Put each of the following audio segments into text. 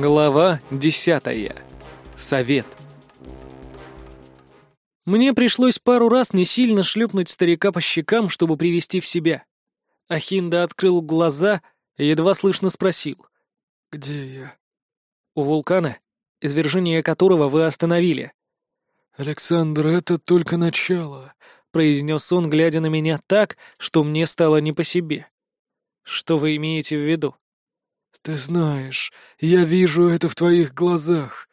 Глава десятая. Совет. Мне пришлось пару раз не сильно шлепнуть старика по щекам, чтобы привести в себя. Ахинда открыл глаза и едва слышно спросил. «Где я?» «У вулкана, извержение которого вы остановили». «Александр, это только начало», — произнес он, глядя на меня так, что мне стало не по себе. «Что вы имеете в виду?» «Ты знаешь, я вижу это в твоих глазах.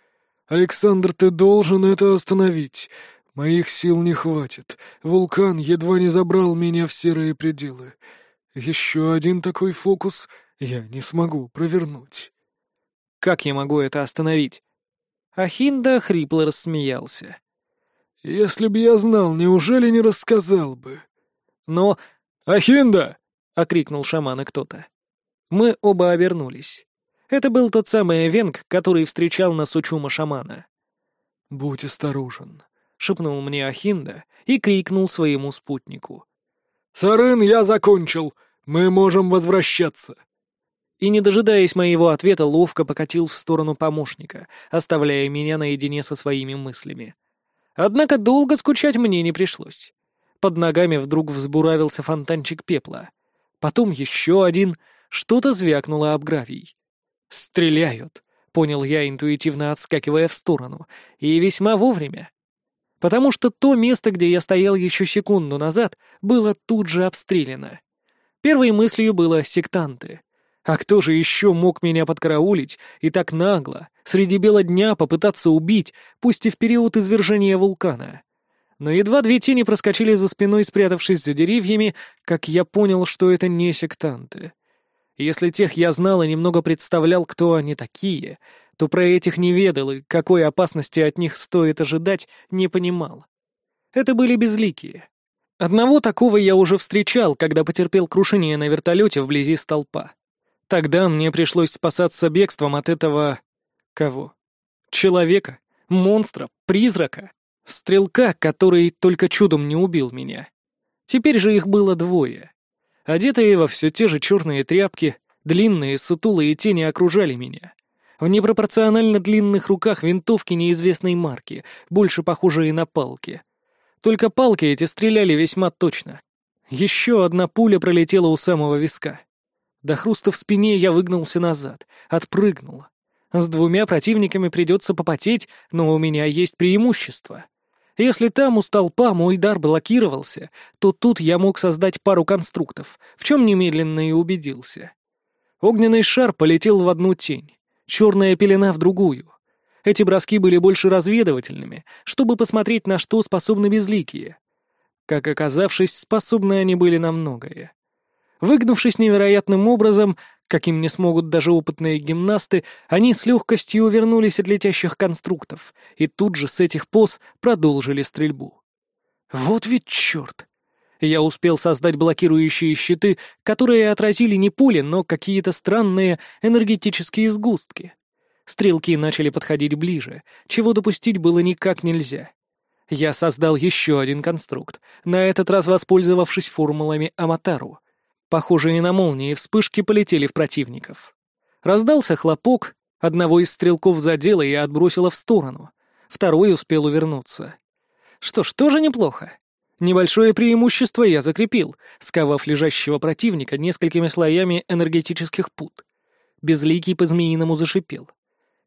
Александр, ты должен это остановить. Моих сил не хватит. Вулкан едва не забрал меня в серые пределы. Еще один такой фокус я не смогу провернуть». «Как я могу это остановить?» Ахинда хрипло рассмеялся. «Если б я знал, неужели не рассказал бы?» «Но...» «Ахинда!» — окрикнул шаман и кто-то. Мы оба обернулись. Это был тот самый Эвенг, который встречал нас у чума шамана. «Будь осторожен», — шепнул мне Ахинда и крикнул своему спутнику. «Сарын, я закончил! Мы можем возвращаться!» И, не дожидаясь моего ответа, ловко покатил в сторону помощника, оставляя меня наедине со своими мыслями. Однако долго скучать мне не пришлось. Под ногами вдруг взбуравился фонтанчик пепла. Потом еще один — что-то звякнуло об гравий. «Стреляют», — понял я, интуитивно отскакивая в сторону, и весьма вовремя. Потому что то место, где я стоял еще секунду назад, было тут же обстреляно. Первой мыслью было «сектанты». А кто же еще мог меня подкараулить и так нагло, среди бела дня попытаться убить, пусть и в период извержения вулкана? Но едва две тени проскочили за спиной, спрятавшись за деревьями, как я понял, что это не сектанты. Если тех я знал и немного представлял, кто они такие, то про этих не ведал и какой опасности от них стоит ожидать, не понимал. Это были безликие. Одного такого я уже встречал, когда потерпел крушение на вертолете вблизи столпа. Тогда мне пришлось спасаться бегством от этого... кого? Человека? Монстра? Призрака? Стрелка, который только чудом не убил меня. Теперь же их было двое. Одетые во все те же черные тряпки, длинные, сутулые тени окружали меня. В непропорционально длинных руках винтовки неизвестной марки, больше похожие на палки. Только палки эти стреляли весьма точно. Еще одна пуля пролетела у самого виска. До хруста в спине я выгнулся назад, отпрыгнул. С двумя противниками придется попотеть, но у меня есть преимущество. Если там у столпа мой дар блокировался, то тут я мог создать пару конструктов, в чем немедленно и убедился. Огненный шар полетел в одну тень, черная пелена в другую. Эти броски были больше разведывательными, чтобы посмотреть, на что способны безликие. Как оказавшись, способны они были на многое. Выгнувшись невероятным образом, каким не смогут даже опытные гимнасты, они с легкостью увернулись от летящих конструктов и тут же с этих поз продолжили стрельбу. Вот ведь черт! Я успел создать блокирующие щиты, которые отразили не пули, но какие-то странные энергетические сгустки. Стрелки начали подходить ближе, чего допустить было никак нельзя. Я создал еще один конструкт, на этот раз воспользовавшись формулами Аматару — Похожие на молнии вспышки полетели в противников. Раздался хлопок, одного из стрелков задело и отбросило в сторону. Второй успел увернуться. Что ж, тоже неплохо. Небольшое преимущество я закрепил, сковав лежащего противника несколькими слоями энергетических пут. Безликий по-змеиному зашипел.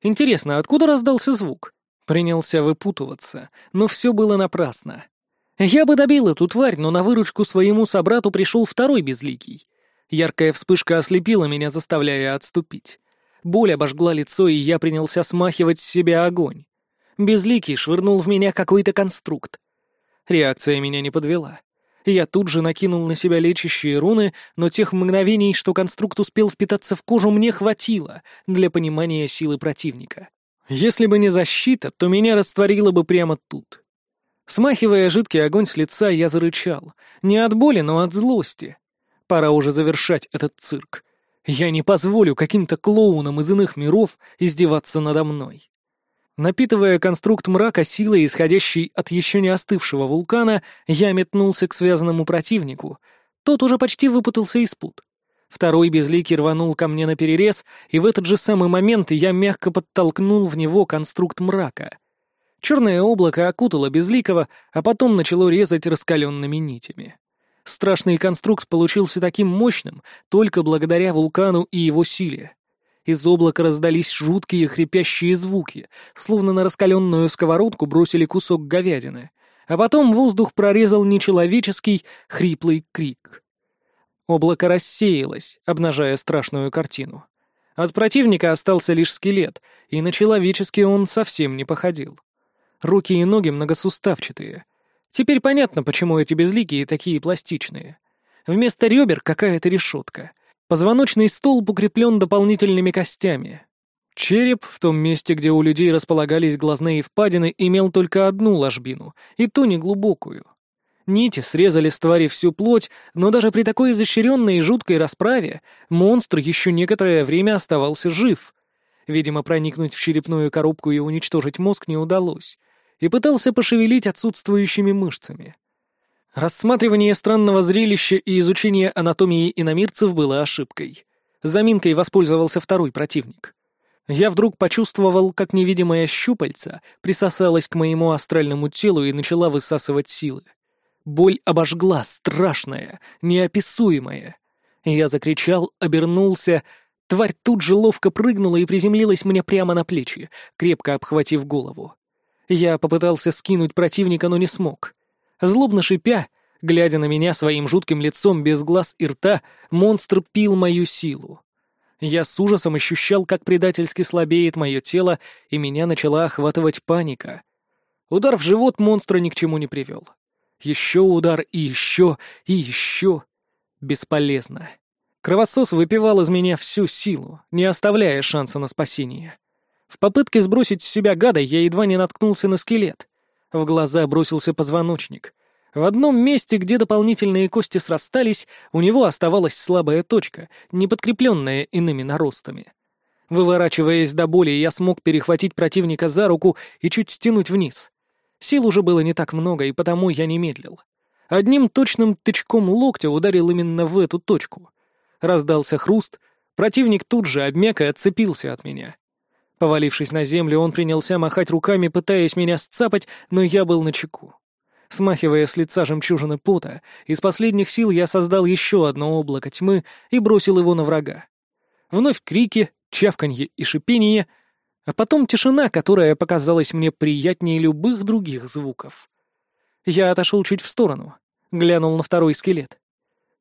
Интересно, откуда раздался звук? Принялся выпутываться, но все было напрасно. Я бы добил эту тварь, но на выручку своему собрату пришел второй безликий. Яркая вспышка ослепила меня, заставляя отступить. Боль обожгла лицо, и я принялся смахивать с себя огонь. Безликий швырнул в меня какой-то конструкт. Реакция меня не подвела. Я тут же накинул на себя лечащие руны, но тех мгновений, что конструкт успел впитаться в кожу, мне хватило для понимания силы противника. Если бы не защита, то меня растворило бы прямо тут. Смахивая жидкий огонь с лица, я зарычал. Не от боли, но от злости. Пора уже завершать этот цирк. Я не позволю каким-то клоунам из иных миров издеваться надо мной. Напитывая конструкт мрака силой, исходящей от еще не остывшего вулкана, я метнулся к связанному противнику. Тот уже почти выпутался из пут. Второй безликий рванул ко мне на перерез, и в этот же самый момент я мягко подтолкнул в него конструкт мрака. Черное облако окутало безликого, а потом начало резать раскаленными нитями. Страшный конструкт получился таким мощным только благодаря вулкану и его силе. Из облака раздались жуткие хрипящие звуки, словно на раскаленную сковородку бросили кусок говядины, а потом воздух прорезал нечеловеческий хриплый крик. Облако рассеялось, обнажая страшную картину. От противника остался лишь скелет, и на человеческий он совсем не походил. Руки и ноги многосуставчатые. Теперь понятно, почему эти безликие такие пластичные. Вместо ребер какая-то решетка — Позвоночный столб укреплен дополнительными костями. Череп, в том месте, где у людей располагались глазные впадины, имел только одну ложбину, и то неглубокую. Нити срезали с твари всю плоть, но даже при такой изощренной и жуткой расправе монстр еще некоторое время оставался жив. Видимо, проникнуть в черепную коробку и уничтожить мозг не удалось, и пытался пошевелить отсутствующими мышцами. Рассматривание странного зрелища и изучение анатомии иномирцев было ошибкой. Заминкой воспользовался второй противник. Я вдруг почувствовал, как невидимая щупальца присосалась к моему астральному телу и начала высасывать силы. Боль обожгла, страшная, неописуемая. Я закричал, обернулся. Тварь тут же ловко прыгнула и приземлилась мне прямо на плечи, крепко обхватив голову. Я попытался скинуть противника, но не смог. Злобно шипя, глядя на меня своим жутким лицом без глаз и рта, монстр пил мою силу. Я с ужасом ощущал, как предательски слабеет мое тело, и меня начала охватывать паника. Удар в живот монстра ни к чему не привел. Еще удар и еще, и еще. Бесполезно. Кровосос выпивал из меня всю силу, не оставляя шанса на спасение. В попытке сбросить с себя гада я едва не наткнулся на скелет. В глаза бросился позвоночник. В одном месте, где дополнительные кости срастались, у него оставалась слабая точка, не подкрепленная иными наростами. Выворачиваясь до боли, я смог перехватить противника за руку и чуть стянуть вниз. Сил уже было не так много, и потому я не медлил. Одним точным тычком локтя ударил именно в эту точку. Раздался хруст, противник тут же обмяк и отцепился от меня. Повалившись на землю, он принялся махать руками, пытаясь меня сцапать, но я был на чеку. Смахивая с лица жемчужины пота, из последних сил я создал еще одно облако тьмы и бросил его на врага. Вновь крики, чавканье и шипение, а потом тишина, которая показалась мне приятнее любых других звуков. Я отошел чуть в сторону, глянул на второй скелет.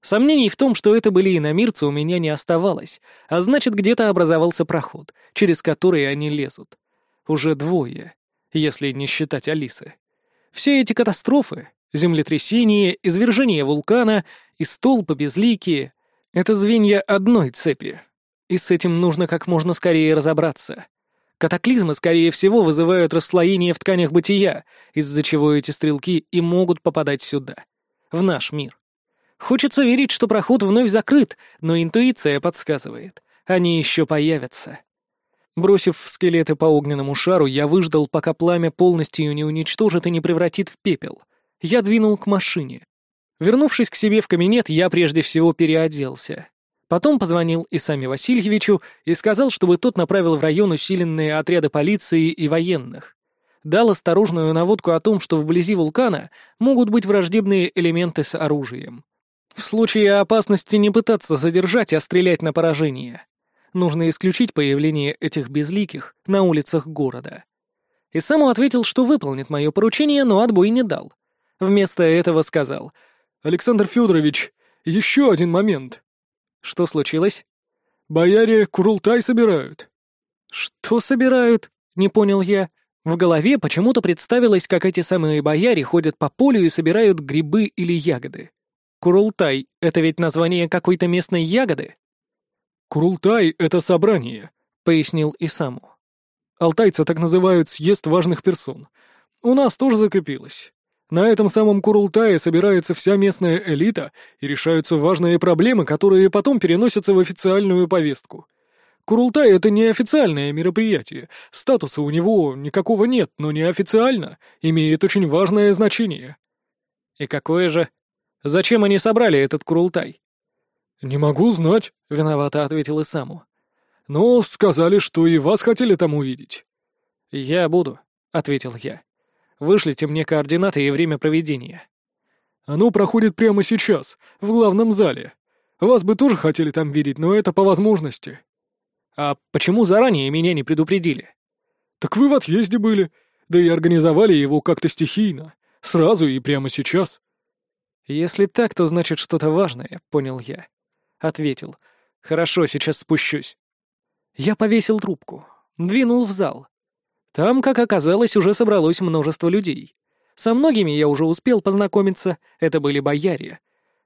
Сомнений в том, что это были иномирцы, у меня не оставалось, а значит, где-то образовался проход, через который они лезут. Уже двое, если не считать Алисы. Все эти катастрофы — землетрясение, извержение вулкана и столпы безликие — это звенья одной цепи. И с этим нужно как можно скорее разобраться. Катаклизмы, скорее всего, вызывают расслоение в тканях бытия, из-за чего эти стрелки и могут попадать сюда, в наш мир. Хочется верить, что проход вновь закрыт, но интуиция подсказывает. Они еще появятся. Бросив скелеты по огненному шару, я выждал, пока пламя полностью не уничтожит и не превратит в пепел. Я двинул к машине. Вернувшись к себе в кабинет, я прежде всего переоделся. Потом позвонил Исаме Васильевичу и сказал, чтобы тот направил в район усиленные отряды полиции и военных. Дал осторожную наводку о том, что вблизи вулкана могут быть враждебные элементы с оружием. В случае опасности не пытаться задержать, а стрелять на поражение. Нужно исключить появление этих безликих на улицах города. И сам ответил, что выполнит мое поручение, но отбой не дал. Вместо этого сказал. «Александр Федорович, еще один момент». «Что случилось?» «Бояре Курултай собирают». «Что собирают?» — не понял я. В голове почему-то представилось, как эти самые бояре ходят по полю и собирают грибы или ягоды. Курултай — это ведь название какой-то местной ягоды? Курултай — это собрание, — пояснил Исаму. Алтайцы так называют съезд важных персон. У нас тоже закрепилось. На этом самом Курултае собирается вся местная элита и решаются важные проблемы, которые потом переносятся в официальную повестку. Курултай — это неофициальное мероприятие, статуса у него никакого нет, но неофициально имеет очень важное значение. И какое же? Зачем они собрали этот Курултай? «Не могу знать», — виновато ответил Исаму. «Но сказали, что и вас хотели там увидеть». «Я буду», — ответил я. «Вышлите мне координаты и время проведения». «Оно проходит прямо сейчас, в главном зале. Вас бы тоже хотели там видеть, но это по возможности». «А почему заранее меня не предупредили?» «Так вы в отъезде были, да и организовали его как-то стихийно, сразу и прямо сейчас». «Если так, то значит что-то важное», — понял я. Ответил. «Хорошо, сейчас спущусь». Я повесил трубку, двинул в зал. Там, как оказалось, уже собралось множество людей. Со многими я уже успел познакомиться, это были бояре.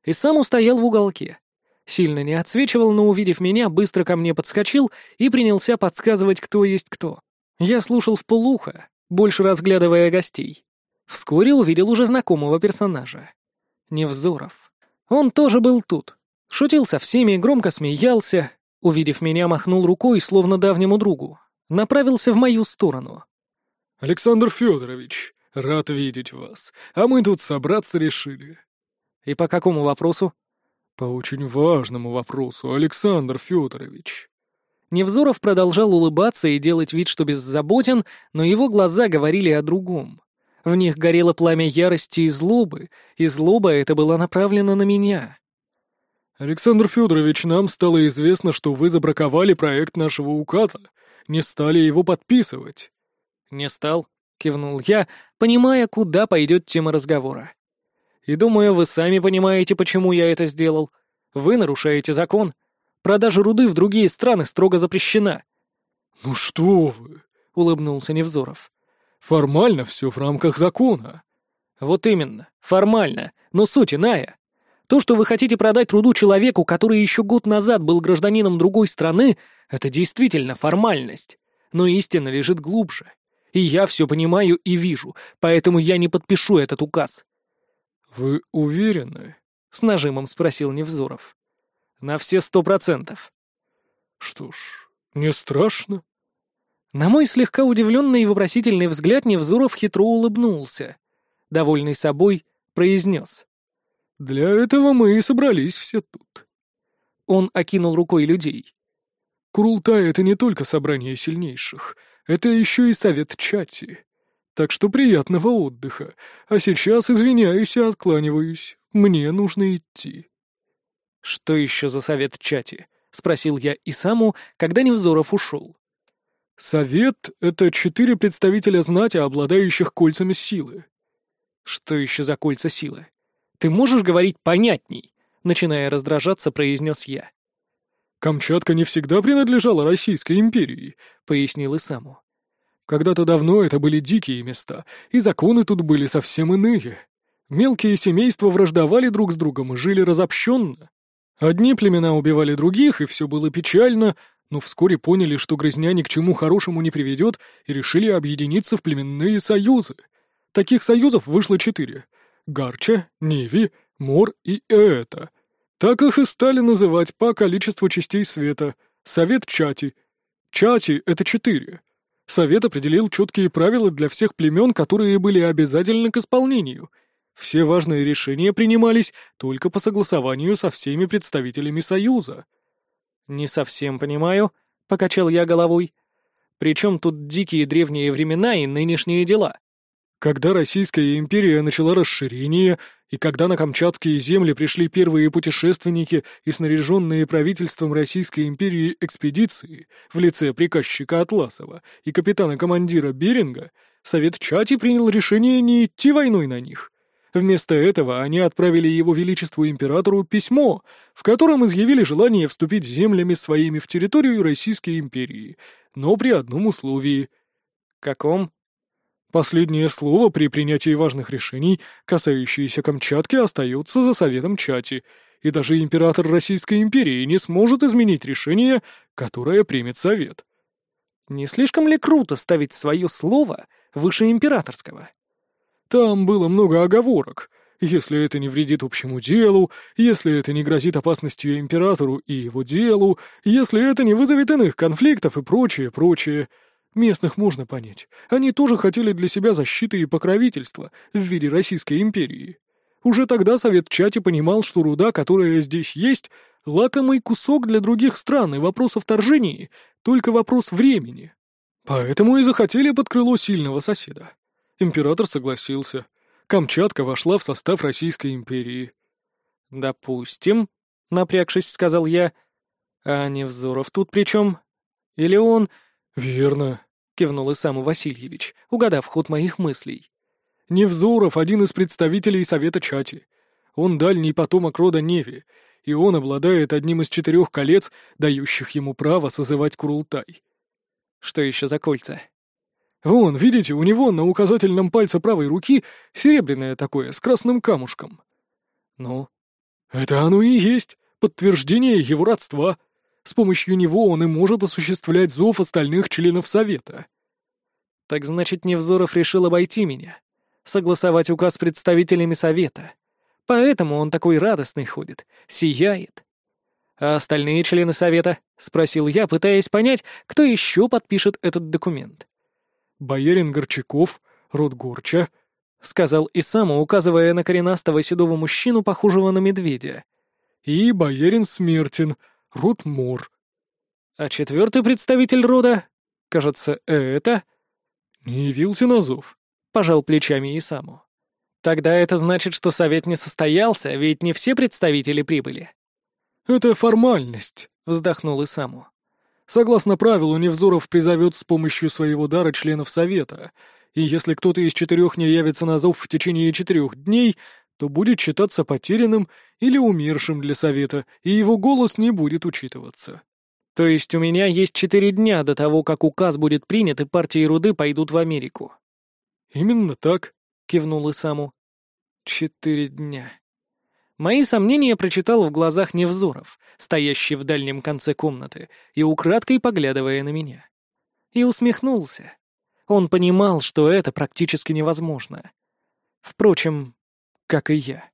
И сам устоял в уголке. Сильно не отсвечивал, но, увидев меня, быстро ко мне подскочил и принялся подсказывать, кто есть кто. Я слушал в полухо, больше разглядывая гостей. Вскоре увидел уже знакомого персонажа. Невзоров. Он тоже был тут. Шутил со всеми, громко смеялся. Увидев меня, махнул рукой, словно давнему другу. Направился в мою сторону. «Александр Федорович, рад видеть вас. А мы тут собраться решили». «И по какому вопросу?» «По очень важному вопросу, Александр Федорович». Невзоров продолжал улыбаться и делать вид, что беззаботен, но его глаза говорили о другом. В них горело пламя ярости и злобы, и злоба эта была направлена на меня. «Александр Федорович, нам стало известно, что вы забраковали проект нашего указа, не стали его подписывать». «Не стал», — кивнул я, понимая, куда пойдет тема разговора. «И думаю, вы сами понимаете, почему я это сделал. Вы нарушаете закон. Продажа руды в другие страны строго запрещена». «Ну что вы!» — улыбнулся Невзоров. «Формально все в рамках закона». «Вот именно, формально, но суть иная. То, что вы хотите продать руду человеку, который еще год назад был гражданином другой страны, это действительно формальность. Но истина лежит глубже. И я все понимаю и вижу, поэтому я не подпишу этот указ». «Вы уверены?» — с нажимом спросил Невзоров. «На все сто процентов». «Что ж, не страшно?» На мой слегка удивленный и вопросительный взгляд Невзоров хитро улыбнулся. Довольный собой, произнес. «Для этого мы и собрались все тут». Он окинул рукой людей. «Курултай — это не только собрание сильнейших, это еще и совет чати. Так что приятного отдыха. А сейчас извиняюсь и откланиваюсь. Мне нужно идти». «Что еще за совет чати?» — спросил я и саму, когда Невзоров ушел. «Совет — это четыре представителя знати, обладающих кольцами силы». «Что еще за кольца силы? Ты можешь говорить понятней?» Начиная раздражаться, произнес я. «Камчатка не всегда принадлежала Российской империи», — пояснил Исаму. «Когда-то давно это были дикие места, и законы тут были совсем иные. Мелкие семейства враждовали друг с другом и жили разобщенно. Одни племена убивали других, и все было печально, но вскоре поняли, что грызня ни к чему хорошему не приведет, и решили объединиться в племенные союзы. Таких союзов вышло четыре — Гарча, Неви, Мор и Эта. Так их и стали называть по количеству частей света — Совет Чати. Чати — это четыре. Совет определил четкие правила для всех племен, которые были обязательны к исполнению. Все важные решения принимались только по согласованию со всеми представителями Союза — «Не совсем понимаю», — покачал я головой. «Причем тут дикие древние времена и нынешние дела?» Когда Российская империя начала расширение, и когда на Камчатские земли пришли первые путешественники и снаряженные правительством Российской империи экспедиции в лице приказчика Атласова и капитана-командира Беринга, Совет Чати принял решение не идти войной на них, Вместо этого они отправили его величеству императору письмо, в котором изъявили желание вступить землями своими в территорию Российской империи, но при одном условии. Каком? Последнее слово при принятии важных решений, касающиеся Камчатки, остается за Советом Чати, и даже император Российской империи не сможет изменить решение, которое примет Совет. Не слишком ли круто ставить свое слово выше императорского? Там было много оговорок. Если это не вредит общему делу, если это не грозит опасностью императору и его делу, если это не вызовет иных конфликтов и прочее, прочее. Местных можно понять. Они тоже хотели для себя защиты и покровительства в виде Российской империи. Уже тогда Совет Чати понимал, что руда, которая здесь есть, лакомый кусок для других стран, и вопрос о вторжении — только вопрос времени. Поэтому и захотели под крыло сильного соседа. Император согласился. Камчатка вошла в состав Российской империи. «Допустим», — напрягшись, сказал я. «А Невзоров тут при чем? Или он...» «Верно», — кивнул Исаму Васильевич, угадав ход моих мыслей. «Невзоров — один из представителей Совета Чати. Он дальний потомок рода Неви, и он обладает одним из четырех колец, дающих ему право созывать Курултай». «Что еще за кольца?» «Вон, видите, у него на указательном пальце правой руки серебряное такое, с красным камушком». «Ну?» «Это оно и есть, подтверждение его родства. С помощью него он и может осуществлять зов остальных членов Совета». «Так значит, Невзоров решил обойти меня, согласовать указ с представителями Совета. Поэтому он такой радостный ходит, сияет». «А остальные члены Совета?» — спросил я, пытаясь понять, кто еще подпишет этот документ. «Боярин Горчаков, род Горча, — сказал Исаму, указывая на коренастого седого мужчину, похожего на медведя. «И боярин Смертин, род Мор». «А четвертый представитель рода? Кажется, это...» «Не явился на зов», — пожал плечами Исаму. «Тогда это значит, что совет не состоялся, ведь не все представители прибыли». «Это формальность», — вздохнул Исаму. «Согласно правилу, Невзоров призовет с помощью своего дара членов совета, и если кто-то из четырех не явится на зов в течение четырех дней, то будет считаться потерянным или умершим для совета, и его голос не будет учитываться. То есть у меня есть четыре дня до того, как указ будет принят, и партии руды пойдут в Америку. Именно так, кивнул Исаму. Четыре дня. Мои сомнения прочитал в глазах Невзоров, стоящий в дальнем конце комнаты и украдкой поглядывая на меня. И усмехнулся. Он понимал, что это практически невозможно. Впрочем, как и я.